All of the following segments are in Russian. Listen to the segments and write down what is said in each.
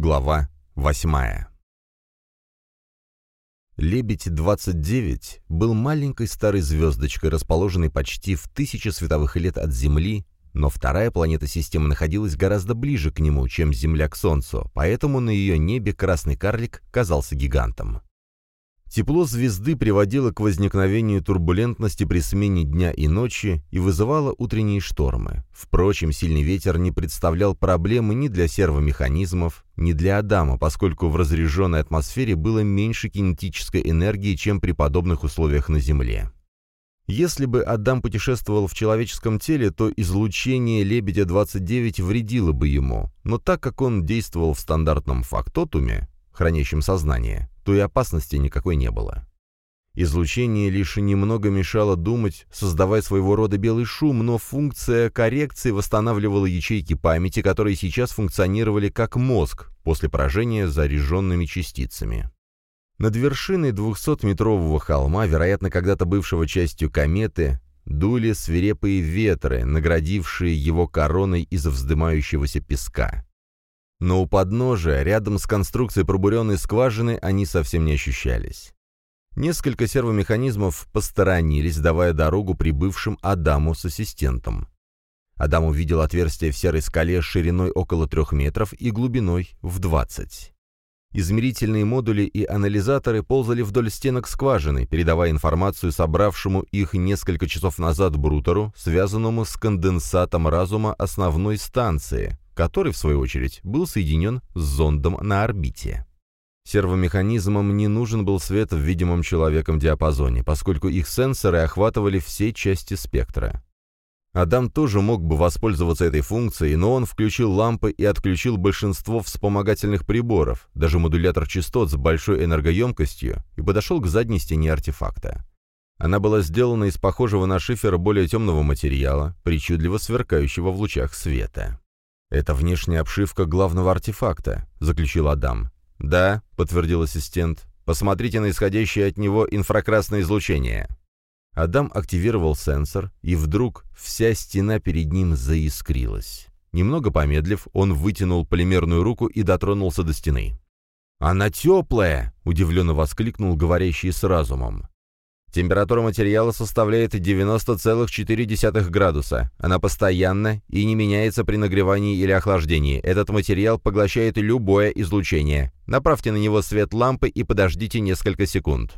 Глава 8 Лебедь-29 был маленькой старой звездочкой, расположенной почти в тысячи световых лет от Земли, но вторая планета системы находилась гораздо ближе к нему, чем Земля к Солнцу, поэтому на ее небе красный карлик казался гигантом. Тепло звезды приводило к возникновению турбулентности при смене дня и ночи и вызывало утренние штормы. Впрочем, сильный ветер не представлял проблемы ни для сервомеханизмов, ни для Адама, поскольку в разряженной атмосфере было меньше кинетической энергии, чем при подобных условиях на Земле. Если бы Адам путешествовал в человеческом теле, то излучение Лебедя-29 вредило бы ему, но так как он действовал в стандартном фактотуме, хранящем сознание, то и опасности никакой не было. Излучение лишь немного мешало думать, создавая своего рода белый шум, но функция коррекции восстанавливала ячейки памяти, которые сейчас функционировали как мозг после поражения заряженными частицами. Над вершиной 200-метрового холма, вероятно, когда-то бывшего частью кометы, дули свирепые ветры, наградившие его короной из вздымающегося песка. Но у подножия, рядом с конструкцией пробуренной скважины, они совсем не ощущались. Несколько сервомеханизмов посторонились, давая дорогу прибывшим Адаму с ассистентом. Адам увидел отверстие в серой скале шириной около трех метров и глубиной в 20. Измерительные модули и анализаторы ползали вдоль стенок скважины, передавая информацию собравшему их несколько часов назад Брутеру, связанному с конденсатом разума основной станции, который, в свою очередь, был соединен с зондом на орбите. Сервомеханизмам не нужен был свет в видимом человеком диапазоне, поскольку их сенсоры охватывали все части спектра. Адам тоже мог бы воспользоваться этой функцией, но он включил лампы и отключил большинство вспомогательных приборов, даже модулятор частот с большой энергоемкостью, и подошел к задней стене артефакта. Она была сделана из похожего на шифер более темного материала, причудливо сверкающего в лучах света. «Это внешняя обшивка главного артефакта», — заключил Адам. «Да», — подтвердил ассистент. «Посмотрите на исходящее от него инфракрасное излучение». Адам активировал сенсор, и вдруг вся стена перед ним заискрилась. Немного помедлив, он вытянул полимерную руку и дотронулся до стены. «Она теплая!» — удивленно воскликнул говорящий с разумом. Температура материала составляет 90,4 градуса. Она постоянна и не меняется при нагревании или охлаждении. Этот материал поглощает любое излучение. Направьте на него свет лампы и подождите несколько секунд.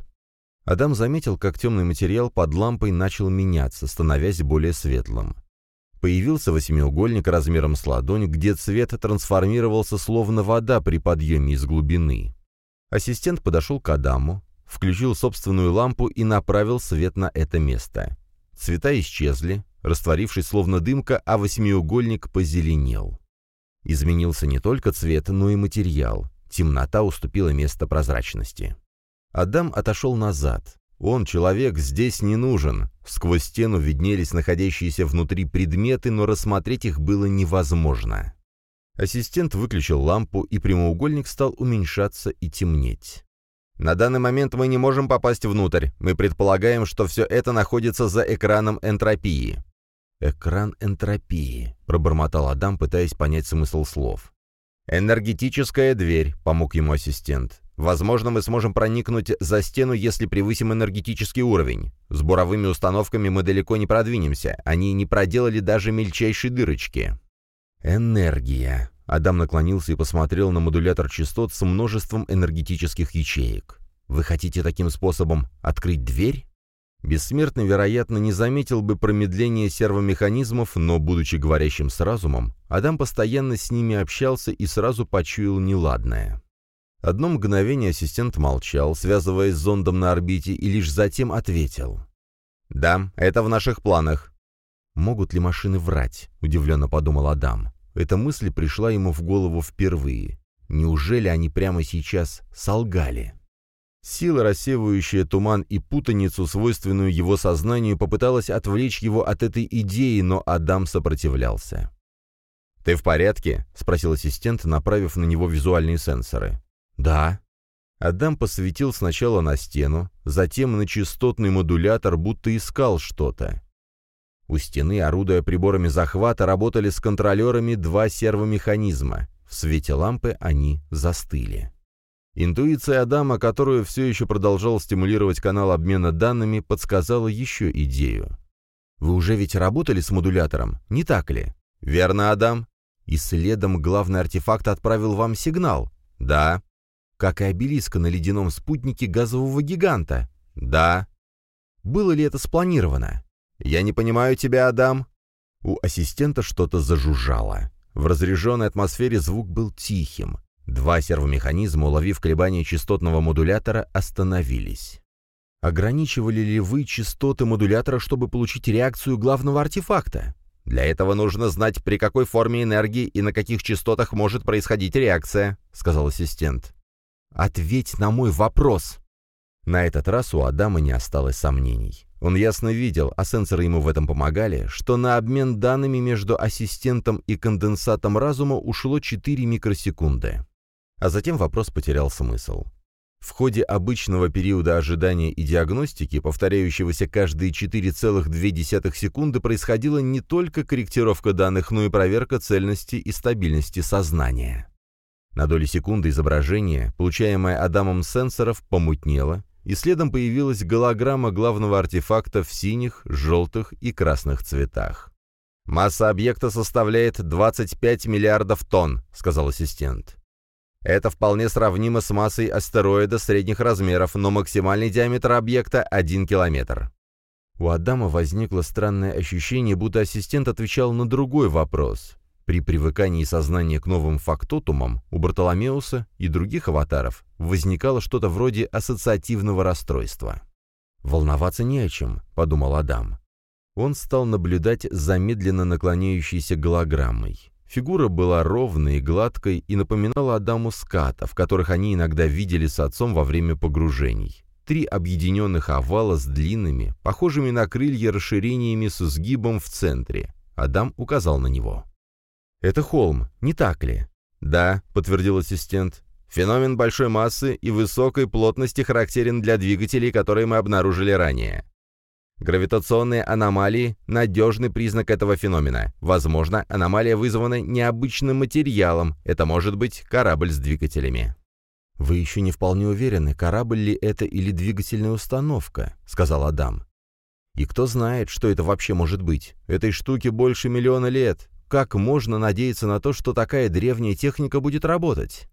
Адам заметил, как темный материал под лампой начал меняться, становясь более светлым. Появился восьмиугольник размером с ладонь, где цвет трансформировался словно вода при подъеме из глубины. Ассистент подошел к Адаму, включил собственную лампу и направил свет на это место. Цвета исчезли, растворившись словно дымка, а восьмиугольник позеленел. Изменился не только цвет, но и материал. Темнота уступила место прозрачности. Адам отошел назад. Он, человек, здесь не нужен. Сквозь стену виднелись находящиеся внутри предметы, но рассмотреть их было невозможно. Ассистент выключил лампу, и прямоугольник стал уменьшаться и темнеть. На данный момент мы не можем попасть внутрь. Мы предполагаем, что все это находится за экраном энтропии». «Экран энтропии», — пробормотал Адам, пытаясь понять смысл слов. «Энергетическая дверь», — помог ему ассистент. «Возможно, мы сможем проникнуть за стену, если превысим энергетический уровень. С буровыми установками мы далеко не продвинемся. Они не проделали даже мельчайшей дырочки». «Энергия», Адам наклонился и посмотрел на модулятор частот с множеством энергетических ячеек. «Вы хотите таким способом открыть дверь?» Бессмертный, вероятно, не заметил бы промедления сервомеханизмов, но, будучи говорящим с разумом, Адам постоянно с ними общался и сразу почуял неладное. Одно мгновение ассистент молчал, связываясь с зондом на орбите, и лишь затем ответил. «Да, это в наших планах». «Могут ли машины врать?» — удивленно подумал Адам. Эта мысль пришла ему в голову впервые. Неужели они прямо сейчас солгали? Сила, рассеивающая туман и путаницу, свойственную его сознанию, попыталась отвлечь его от этой идеи, но Адам сопротивлялся. «Ты в порядке?» — спросил ассистент, направив на него визуальные сенсоры. «Да». Адам посветил сначала на стену, затем на частотный модулятор, будто искал что-то. У стены, орудуя приборами захвата, работали с контролерами два сервомеханизма. В свете лампы они застыли. Интуиция Адама, которую все еще продолжал стимулировать канал обмена данными, подсказала еще идею. «Вы уже ведь работали с модулятором, не так ли?» «Верно, Адам. И следом главный артефакт отправил вам сигнал?» «Да». «Как и обелиска на ледяном спутнике газового гиганта?» «Да». «Было ли это спланировано?» «Я не понимаю тебя, Адам». У ассистента что-то зажужжало. В разряженной атмосфере звук был тихим. Два сервомеханизма, уловив колебания частотного модулятора, остановились. Ограничивали ли вы частоты модулятора, чтобы получить реакцию главного артефакта? Для этого нужно знать, при какой форме энергии и на каких частотах может происходить реакция, сказал ассистент. Ответь на мой вопрос. На этот раз у Адама не осталось сомнений. Он ясно видел, а сенсоры ему в этом помогали, что на обмен данными между ассистентом и конденсатом разума ушло 4 микросекунды. А затем вопрос потерял смысл. В ходе обычного периода ожидания и диагностики, повторяющегося каждые 4,2 секунды, происходила не только корректировка данных, но и проверка цельности и стабильности сознания. На доли секунды изображение, получаемое Адамом сенсоров, помутнело, и следом появилась голограмма главного артефакта в синих, желтых и красных цветах. «Масса объекта составляет 25 миллиардов тонн», — сказал ассистент. Это вполне сравнимо с массой астероида средних размеров, но максимальный диаметр объекта — 1 километр. У Адама возникло странное ощущение, будто ассистент отвечал на другой вопрос. При привыкании сознания к новым фактотумам у Бартоломеуса и других аватаров возникало что-то вроде ассоциативного расстройства. «Волноваться не о чем», — подумал Адам. Он стал наблюдать за медленно наклоняющейся голограммой. Фигура была ровной и гладкой и напоминала Адаму скатов, которых они иногда видели с отцом во время погружений. Три объединенных овала с длинными, похожими на крылья расширениями с сгибом в центре. Адам указал на него. «Это холм, не так ли?» «Да», — подтвердил ассистент. «Феномен большой массы и высокой плотности характерен для двигателей, которые мы обнаружили ранее. Гравитационные аномалии – надежный признак этого феномена. Возможно, аномалия вызвана необычным материалом. Это может быть корабль с двигателями. «Вы еще не вполне уверены, корабль ли это или двигательная установка», — сказал Адам. «И кто знает, что это вообще может быть? Этой штуке больше миллиона лет. Как можно надеяться на то, что такая древняя техника будет работать?»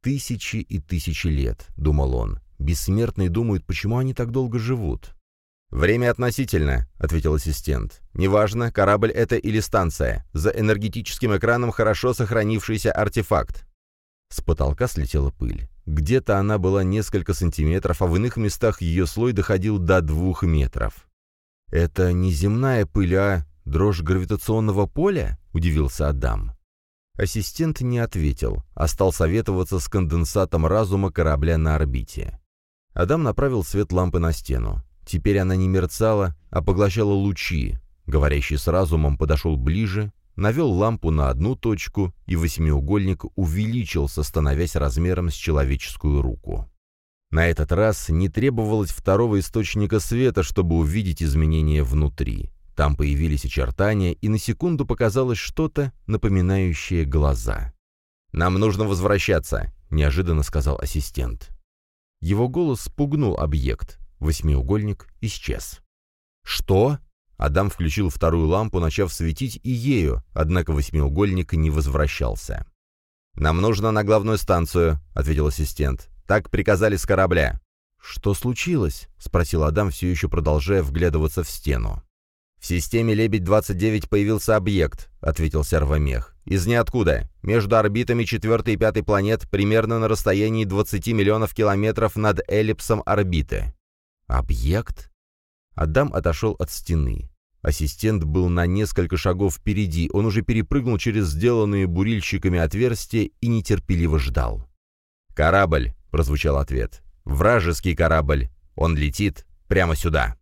«Тысячи и тысячи лет», — думал он. «Бессмертные думают, почему они так долго живут. «Время относительно», — ответил ассистент. «Неважно, корабль это или станция. За энергетическим экраном хорошо сохранившийся артефакт». С потолка слетела пыль. Где-то она была несколько сантиметров, а в иных местах ее слой доходил до двух метров. «Это не земная пыль, а дрожь гравитационного поля?» — удивился Адам. Ассистент не ответил, а стал советоваться с конденсатом разума корабля на орбите. Адам направил свет лампы на стену. Теперь она не мерцала, а поглощала лучи. Говорящий с разумом подошел ближе, навел лампу на одну точку, и восьмиугольник увеличился, становясь размером с человеческую руку. На этот раз не требовалось второго источника света, чтобы увидеть изменения внутри. Там появились очертания, и на секунду показалось что-то, напоминающее глаза. «Нам нужно возвращаться», — неожиданно сказал ассистент. Его голос спугнул объект. Восьмиугольник исчез. «Что?» Адам включил вторую лампу, начав светить и ею, однако восьмиугольник не возвращался. «Нам нужно на главную станцию», — ответил ассистент. «Так приказали с корабля». «Что случилось?» — спросил Адам, все еще продолжая вглядываться в стену. «В системе «Лебедь-29» появился объект», — ответил сервомех. «Из ниоткуда. Между орбитами четвертой и пятой планет примерно на расстоянии 20 миллионов километров над эллипсом орбиты. Объект? Адам отошел от стены. Ассистент был на несколько шагов впереди, он уже перепрыгнул через сделанные бурильщиками отверстия и нетерпеливо ждал. «Корабль», — прозвучал ответ. «Вражеский корабль. Он летит прямо сюда».